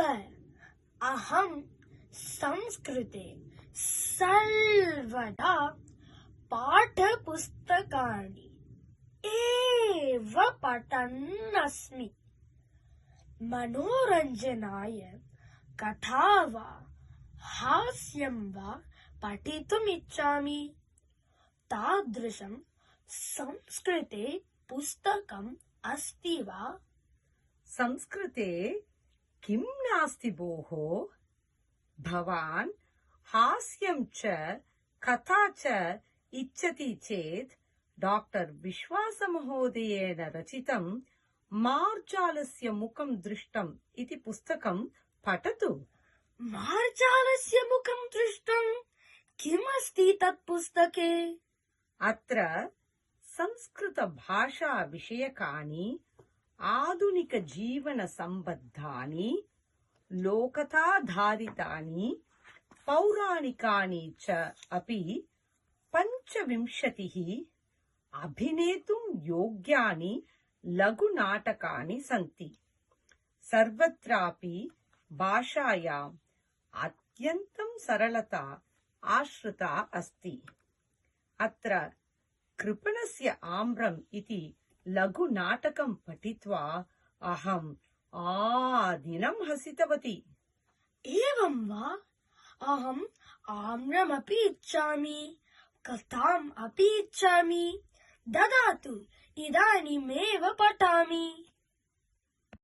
अहं संस्कृते सर्वदा पाठपुस्तकानि एव पठन् अस्मि मनोरञ्जनाय कथा वा हास्यं वा पठितुमिच्छामि। तादृशं संस्कृते पुस्तकम् अस्ति वा? संस्कृते किं नास्ति भोः? भवान् हास्यं च कथा च इच्छति चेत् डाक्टर् विश्वासमहोदयेन रचितं मार्जालस्य मुखं दृष्टम् इति पुस्तकं पठतु। मार्जालस्य मुखं दृष्टम् किमस्ति तत् पुस्तके? अत्र संस्कृतभाषाविषयकानि आधुनिकजीवनसम्बद्धानि लोकताधारितानि पौराणिकानि च अपि पञ्चविंशतिः अभिनेतुं योग्यानि लघुनाटकानि सन्ति। सर्वत्रापि भाषायाम् अत्यन्तं सरलता आश्रिता अस्ति। अत्र कृपणस्य आम्रम् इति లఘు నాటకం పఠిత్వా అహం ఆదినం హసితవతి. ఏవం వా? అహం ఆమ్రమపి ఇచ్చామి కథాం అపి ఇచ్చామి దదాతు ఇదానిమేవ పఠామి.